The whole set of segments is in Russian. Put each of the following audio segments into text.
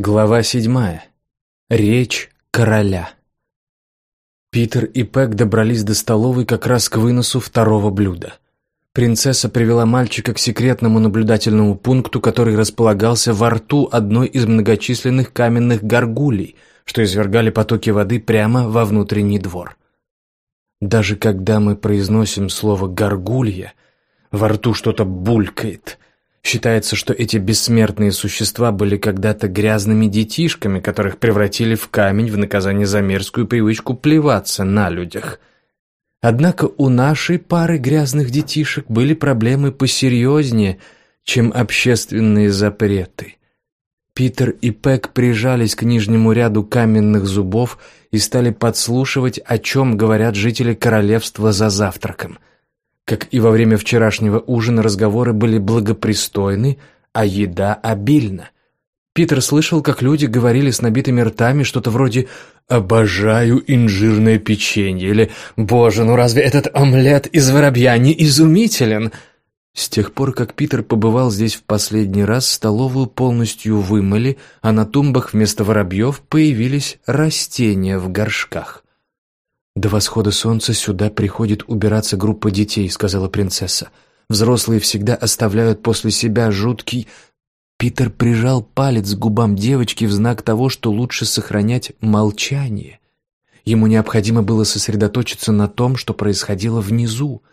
Глава седьмая. Речь короля. Питер и Пэк добрались до столовой как раз к выносу второго блюда. Принцесса привела мальчика к секретному наблюдательному пункту, который располагался во рту одной из многочисленных каменных горгулей, что извергали потоки воды прямо во внутренний двор. Даже когда мы произносим слово «горгулья», во рту что-то булькает – Считается, что эти бессмертные существа были когда-то грязными детишками, которых превратили в камень в наказание за мерзкую привычку плеваться на людях. Однако у нашей пары грязных детишек были проблемы посерьезнее, чем общественные запреты. Питер и Пэк прижались к нижнему ряду каменных зубов и стали подслушивать, о чем говорят жители королевства за завтраком – как и во время вчерашнего ужина разговоры были благопристойны, а еда обильна. Питер слышал, как люди говорили с набитыми ртами что-то вроде «Обожаю инжирное печенье» или «Боже, ну разве этот омлет из воробья не изумителен?» С тех пор, как Питер побывал здесь в последний раз, столовую полностью вымыли, а на тумбах вместо воробьев появились растения в горшках. «До восхода солнца сюда приходит убираться группа детей», — сказала принцесса. «Взрослые всегда оставляют после себя жуткий...» Питер прижал палец к губам девочки в знак того, что лучше сохранять молчание. Ему необходимо было сосредоточиться на том, что происходило внизу.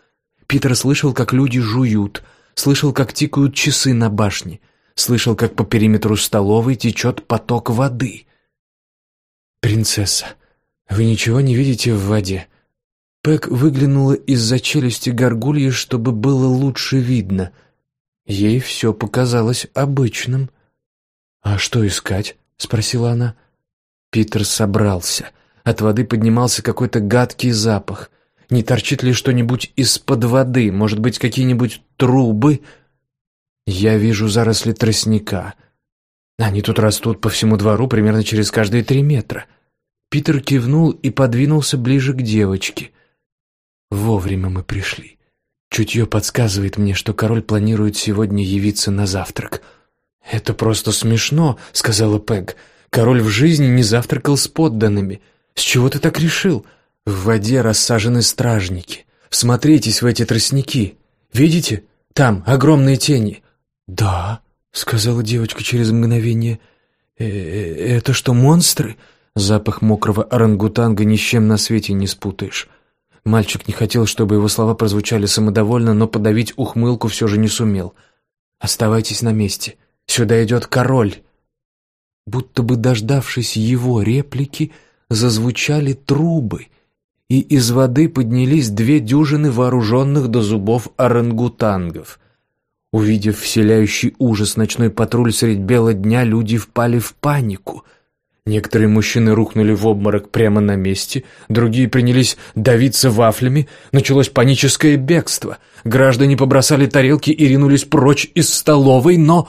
Питер слышал, как люди жуют, слышал, как тикают часы на башне, слышал, как по периметру столовой течет поток воды. «Принцесса», «Вы ничего не видите в воде?» Пэк выглянула из-за челюсти горгульи, чтобы было лучше видно. Ей все показалось обычным. «А что искать?» — спросила она. Питер собрался. От воды поднимался какой-то гадкий запах. Не торчит ли что-нибудь из-под воды? Может быть, какие-нибудь трубы? Я вижу заросли тростника. Они тут растут по всему двору примерно через каждые три метра. Питер кивнул и подвинулся ближе к девочке. Вовремя мы пришли. Чутье подсказывает мне, что король планирует сегодня явиться на завтрак. «Это просто смешно», — сказала Пэг. «Король в жизни не завтракал с подданными. С чего ты так решил? В воде рассажены стражники. Всмотритесь в эти тростники. Видите? Там огромные тени». «Да», — сказала девочка через мгновение. «Э -э «Это что, монстры?» Запах мокрого орангутанга ни с чем на свете не спутаешь. Мальчик не хотел, чтобы его слова прозвучали самодовольно, но подавить ухмылку все же не сумел. «Оставайтесь на месте. Сюда идет король!» Будто бы дождавшись его реплики, зазвучали трубы, и из воды поднялись две дюжины вооруженных до зубов орангутангов. Увидев вселяющий ужас ночной патруль средь бела дня, люди впали в панику — Некоторые мужчины рухнули в обморок прямо на месте, другие принялись давиться вафлями, началось паническое бегство. Граждане побросали тарелки и ринулись прочь из столовой, но,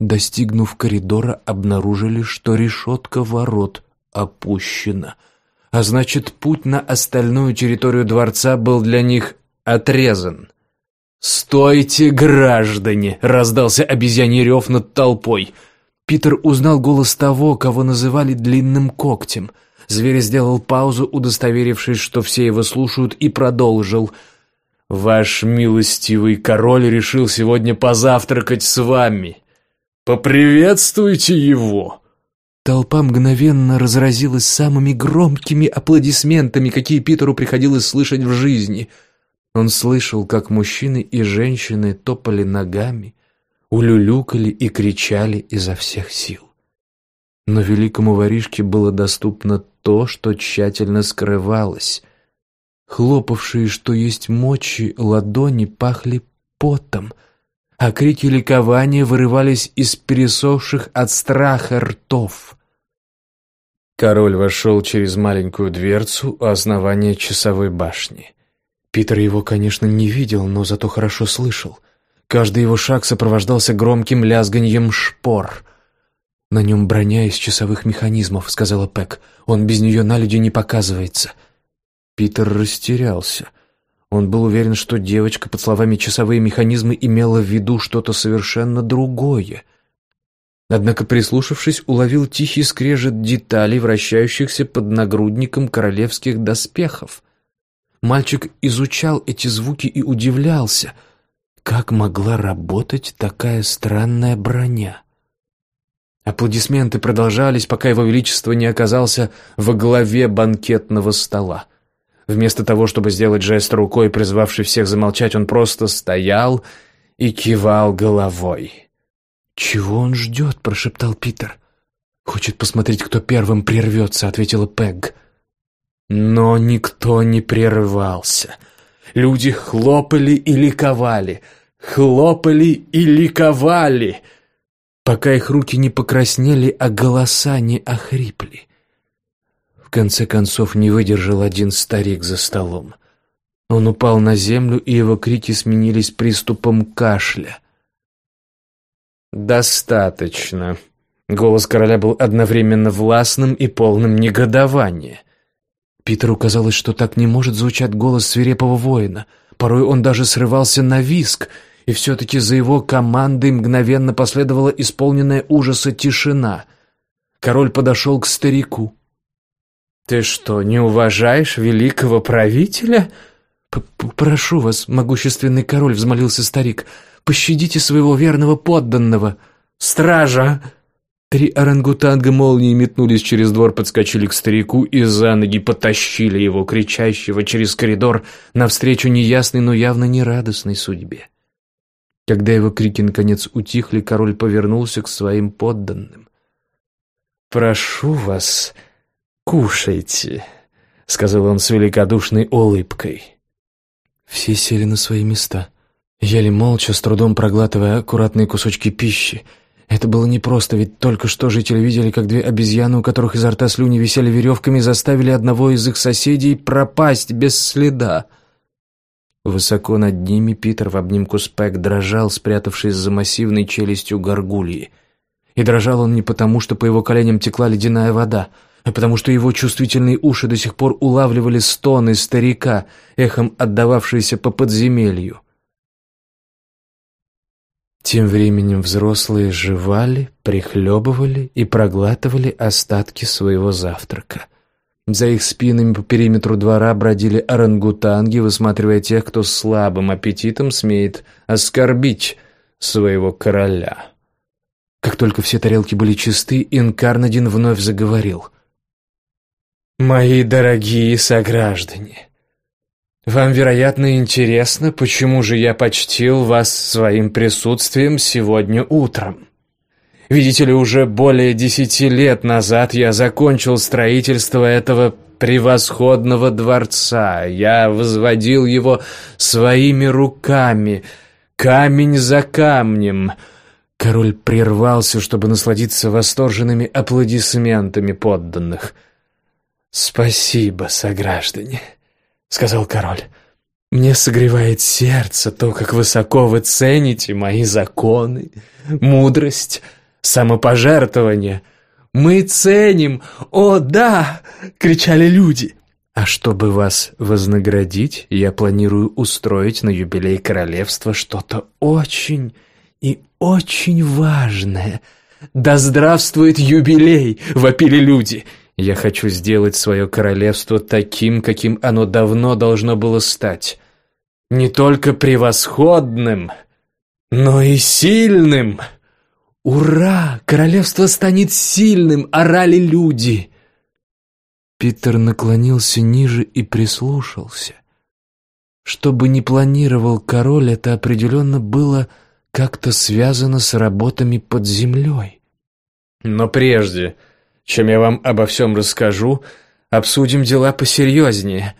достигнув коридора, обнаружили, что решетка ворот опущена. А значит, путь на остальную территорию дворца был для них отрезан. «Стойте, граждане!» — раздался обезьяний рев над толпой — Питер узнал голос того, кого называли длинным когтем. Зверь сделал паузу, удостоверившись, что все его слушают, и продолжил. «Ваш милостивый король решил сегодня позавтракать с вами. Поприветствуйте его!» Толпа мгновенно разразилась самыми громкими аплодисментами, какие Питеру приходилось слышать в жизни. Он слышал, как мужчины и женщины топали ногами, улюлюкали и кричали изо всех сил. Но великому воришке было доступно то, что тщательно скрывалось. Хлопавшие, что есть мочи, ладони пахли потом, а крики ликования вырывались из пересохших от страха ртов. Король вошел через маленькую дверцу у основания часовой башни. Питер его, конечно, не видел, но зато хорошо слышал — Каждый его шаг сопровождался громким лязганьем шпор. «На нем броня из часовых механизмов», — сказала Пэк. «Он без нее на люди не показывается». Питер растерялся. Он был уверен, что девочка, под словами «часовые механизмы», имела в виду что-то совершенно другое. Однако, прислушавшись, уловил тихий скрежет деталей, вращающихся под нагрудником королевских доспехов. Мальчик изучал эти звуки и удивлялся, как могла работать такая странная броня. Аплодисменты продолжались, пока его величество не оказался во главе банкетного стола. Вместо того, чтобы сделать жест рукой, призвавший всех замолчать, он просто стоял и кивал головой. «Чего он ждет?» — прошептал Питер. «Хочет посмотреть, кто первым прервется», — ответила Пегг. Но никто не прерывался. Люди хлопали и ликовали, хлопали и ликовали, пока их руки не покраснели, а голоса не охрипли. В конце концов не выдержал один старик за столом. Он упал на землю, и его крики сменились приступом кашля. «Достаточно». Голос короля был одновременно властным и полным негодования. Питеру казалось, что так не может звучать голос свирепого воина. Порой он даже срывался на виск, и все-таки за его командой мгновенно последовала исполненная ужаса тишина. Король подошел к старику. «Ты что, не уважаешь великого правителя?» «Прошу вас, могущественный король», — взмолился старик, — «пощадите своего верного подданного». «Стража!» Три орангутанга молнией метнулись через двор, подскочили к старику и за ноги потащили его, кричащего, через коридор, навстречу неясной, но явно нерадостной судьбе. Когда его крики наконец утихли, король повернулся к своим подданным. «Прошу вас, кушайте», — сказал он с великодушной улыбкой. Все сели на свои места. Ели молча, с трудом проглатывая аккуратные кусочки пищи. Это было непросто, ведь только что жители видели, как две обезьяны, у которых изо рта слюни висели веревками, заставили одного из их соседей пропасть без следа. Высоко над ними Питер в обнимку с Пэк дрожал, спрятавшись за массивной челюстью горгульи. И дрожал он не потому, что по его коленям текла ледяная вода — а потому что его чувствительные уши до сих пор улавливали стоны старика, эхом отдававшиеся по подземелью. Тем временем взрослые жевали, прихлебывали и проглатывали остатки своего завтрака. За их спинами по периметру двора бродили орангутанги, высматривая тех, кто слабым аппетитом смеет оскорбить своего короля. Как только все тарелки были чисты, Инкарнадин вновь заговорил — Мои дорогие сограждане, вам, вероятно, интересно, почему же я почтил вас своим присутствием сегодня утром. Видите ли, уже более десяти лет назад я закончил строительство этого превосходного дворца. Я возводил его своими руками, камень за камнем. Король прервался, чтобы насладиться восторженными аплодисментами подданных – «Спасибо, сограждане», — сказал король. «Мне согревает сердце то, как высоко вы цените мои законы, мудрость, самопожертвование. Мы ценим! О, да!» — кричали люди. «А чтобы вас вознаградить, я планирую устроить на юбилей королевства что-то очень и очень важное. Да здравствует юбилей!» — вопили люди — я хочу сделать свое королевство таким, каким оно давно должно было стать. Не только превосходным, но и сильным. «Ура! Королевство станет сильным!» — орали люди. Питер наклонился ниже и прислушался. Что бы ни планировал король, это определенно было как-то связано с работами под землей. Но прежде чем я вам обо всем расскажу, обсудим дела посерьезнее.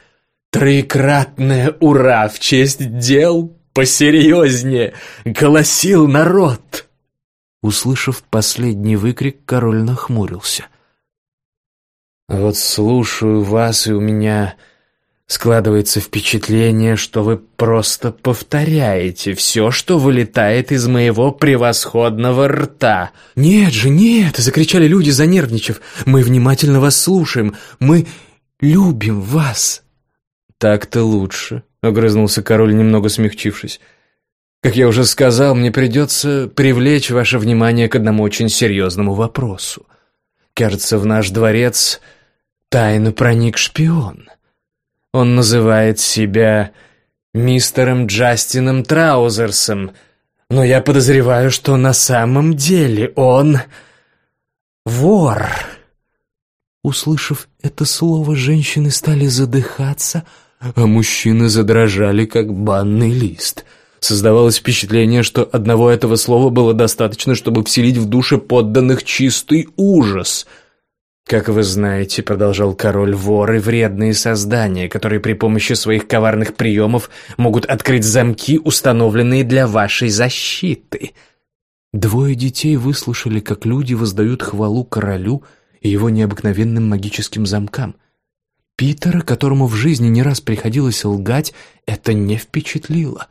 Троекратное ура в честь дел посерьезнее! Голосил народ!» Услышав последний выкрик, король нахмурился. «Вот слушаю вас, и у меня Складывается впечатление, что вы просто повторяете все, что вылетает из моего превосходного рта. «Нет же, нет!» — закричали люди, занервничав. «Мы внимательно вас слушаем. Мы любим вас!» «Так-то лучше», — огрызнулся король, немного смягчившись. Как я уже сказал, мне придется привлечь ваше внимание к одному очень серьезному вопросу. Кажется, в наш дворец тайно проник шпион. Он называет себя мистером Джастином Траузерсом, но я подозреваю, что на самом деле он вор». Услышав это слово, женщины стали задыхаться, а мужчины задрожали, как банный лист. Создавалось впечатление, что одного этого слова было достаточно, чтобы вселить в души подданных чистый ужас. «Как вы знаете, — продолжал король, — воры — вредные создания, которые при помощи своих коварных приемов могут открыть замки, установленные для вашей защиты». Двое детей выслушали, как люди воздают хвалу королю — и его необыкновенным магическим замкам. Питера, которому в жизни не раз приходилось лгать, это не впечатлило.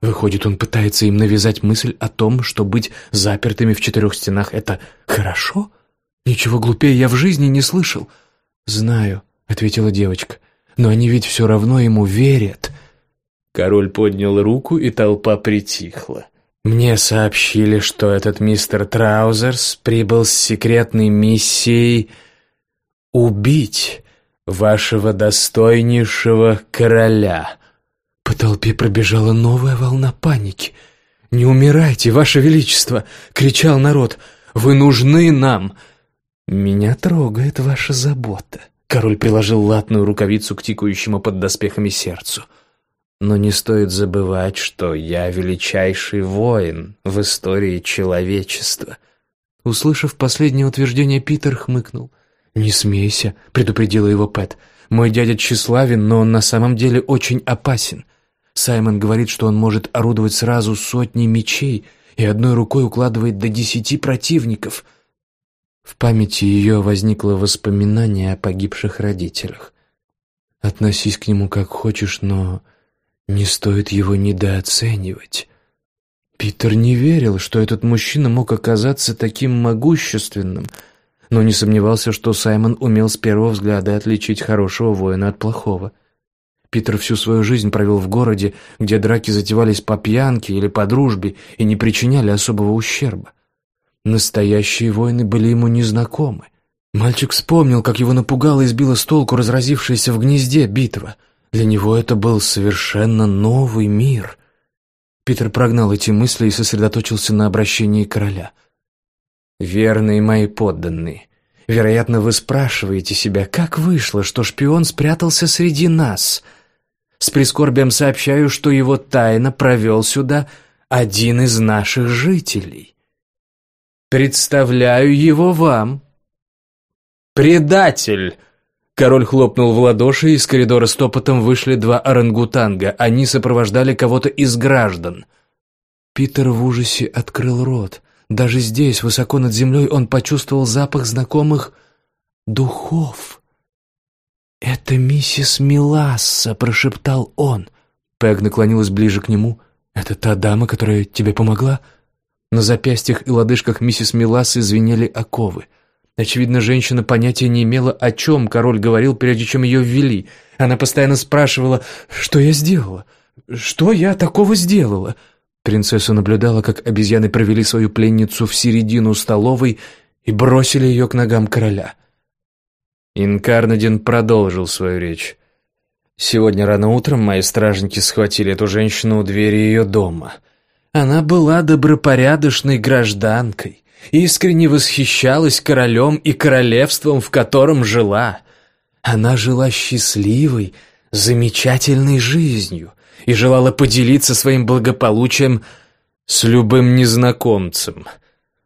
Выходит, он пытается им навязать мысль о том, что быть запертыми в четырех стенах — это хорошо? Ничего глупее я в жизни не слышал. «Знаю», — ответила девочка, — «но они ведь все равно ему верят». Король поднял руку, и толпа притихла. Мне сообщили, что этот мистер Траузерс прибыл с секретной миссией убить вашего достойнейшего короля. По толпе пробежала новая волна паники. «Не умирайте, ваше величество!» — кричал народ. «Вы нужны нам!» «Меня трогает ваша забота». Король приложил латную рукавицу к тикающему под доспехами сердцу. Но не стоит забывать, что я величайший воин в истории человечества. Услышав последнее утверждение, Питер хмыкнул. «Не смейся», — предупредила его Пэт. «Мой дядя тщеславен, но он на самом деле очень опасен. Саймон говорит, что он может орудовать сразу сотней мечей и одной рукой укладывает до десяти противников». В памяти ее возникло воспоминание о погибших родителях. «Относись к нему как хочешь, но не стоит его недооценивать. Питер не верил, что этот мужчина мог оказаться таким могущественным, но не сомневался, что Саймон умел с первого взгляда отличить хорошего воина от плохого. Питер всю свою жизнь провел в городе, где драки затевались по пьянке или по дружбе и не причиняли особого ущерба. Настоящие воины были ему незнакомы. Мальчик вспомнил, как его напугала и сбила с толку разразившаяся в гнезде битва — для него это был совершенно новый мир. Питер прогнал эти мысли и сосредоточился на обращении короля. «Верные мои подданные, вероятно, вы спрашиваете себя, как вышло, что шпион спрятался среди нас? С прискорбием сообщаю, что его тайно провел сюда один из наших жителей. Представляю его вам. Предатель!» Король хлопнул в ладоши, и из коридора стопотом вышли два орангутанга. Они сопровождали кого-то из граждан. Питер в ужасе открыл рот. Даже здесь, высоко над землей, он почувствовал запах знакомых духов. «Это миссис Миласса», — прошептал он. Пэг наклонилась ближе к нему. «Это та дама, которая тебе помогла?» На запястьях и лодыжках миссис Милассы звенели оковы — Очевидно, женщина понятия не имела, о чем король говорил, прежде чем ее ввели. Она постоянно спрашивала, что я сделала? Что я такого сделала? Принцесса наблюдала, как обезьяны провели свою пленницу в середину столовой и бросили ее к ногам короля. Инкарнадин продолжил свою речь. «Сегодня рано утром мои стражники схватили эту женщину у двери ее дома. Она была добропорядочной гражданкой» искренне восхищалась королем и королевством, в котором жила. Она жила счастливой, замечательной жизнью и желала поделиться своим благополучием с любым незнакомцем.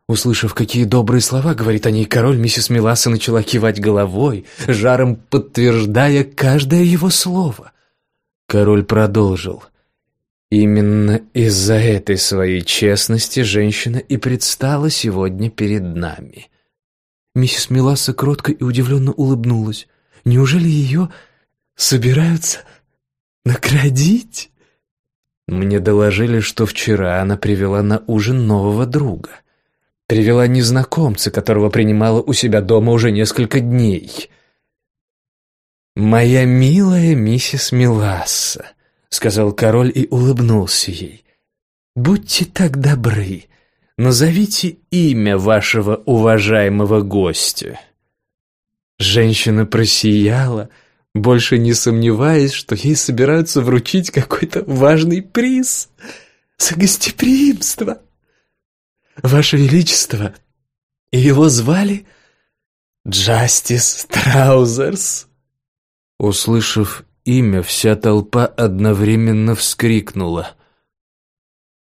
Услышав, какие добрые слова говорит о ней король, миссис Миласа начала кивать головой, жаром подтверждая каждое его слово. Король продолжил — Именно из-за этой своей честности женщина и предстала сегодня перед нами. Миссис Миласа кротко и удивленно улыбнулась. Неужели ее собираются наградить? Мне доложили, что вчера она привела на ужин нового друга. Привела незнакомца, которого принимала у себя дома уже несколько дней. «Моя милая миссис Миласса», сказал король и улыбнулся ей. Будьте так добры, назовите имя вашего уважаемого гостя». Женщина просияла, больше не сомневаясь, что ей собираются вручить какой-то важный приз за гостеприимство. «Ваше Величество, его звали Джастис Траузерс». Услышав имя, вся толпа одновременно вскрикнула.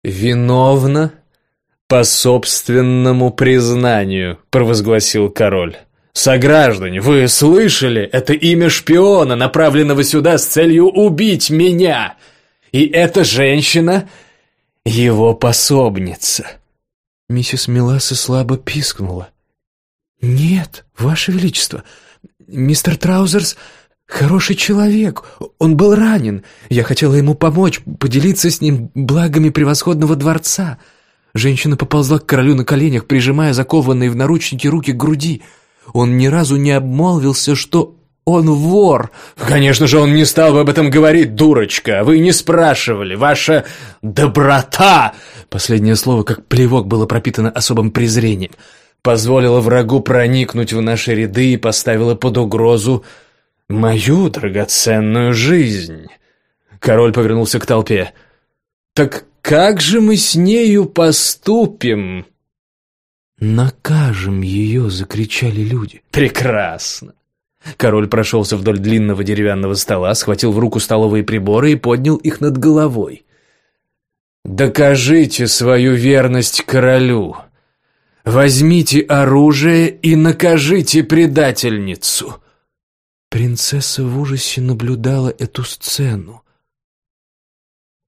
«Виновна по собственному признанию», — провозгласил король. «Сограждане, вы слышали? Это имя шпиона, направленного сюда с целью убить меня! И эта женщина — его пособница!» Миссис Миласа слабо пискнула. «Нет, Ваше Величество, мистер Траузерс хороший человек. Он был ранен. Я хотела ему помочь, поделиться с ним благами превосходного дворца». Женщина поползла к королю на коленях, прижимая закованные в наручники руки к груди. Он ни разу не обмолвился, что он вор. Конечно же, он не стал бы об этом говорить, дурочка. Вы не спрашивали. Ваша доброта, последнее слово, как плевок, было пропитано особым презрением, позволила врагу проникнуть в наши ряды и поставила под угрозу мою драгоценную жизнь. Король повернулся к толпе. Так как же мы с нею поступим? «Накажем ее!» — закричали люди. «Прекрасно!» Король прошелся вдоль длинного деревянного стола, схватил в руку столовые приборы и поднял их над головой. «Докажите свою верность королю! Возьмите оружие и накажите предательницу!» Принцесса в ужасе наблюдала эту сцену.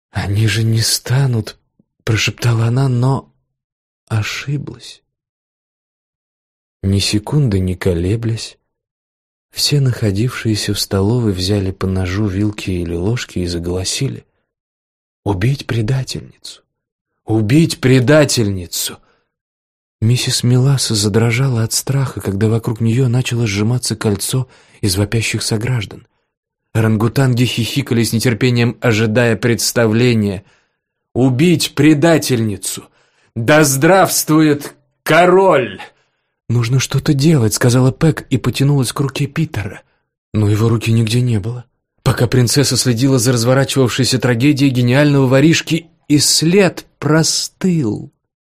«Они же не станут», — прошептала она, но ошиблась. Ни секунды не колеблясь, все находившиеся в столовой взяли по ножу вилки или ложки и заголосили. «Убить предательницу! Убить предательницу!» Миссис Миласа задрожала от страха, когда вокруг нее начало сжиматься кольцо из вопящих сограждан. Рангутанги хихикали с нетерпением, ожидая представления. «Убить предательницу! Да здравствует король!» «Нужно что-то делать», — сказала Пэк и потянулась к руке Питера. Но его руки нигде не было. Пока принцесса следила за разворачивавшейся трагедией гениального воришки, и след простыл.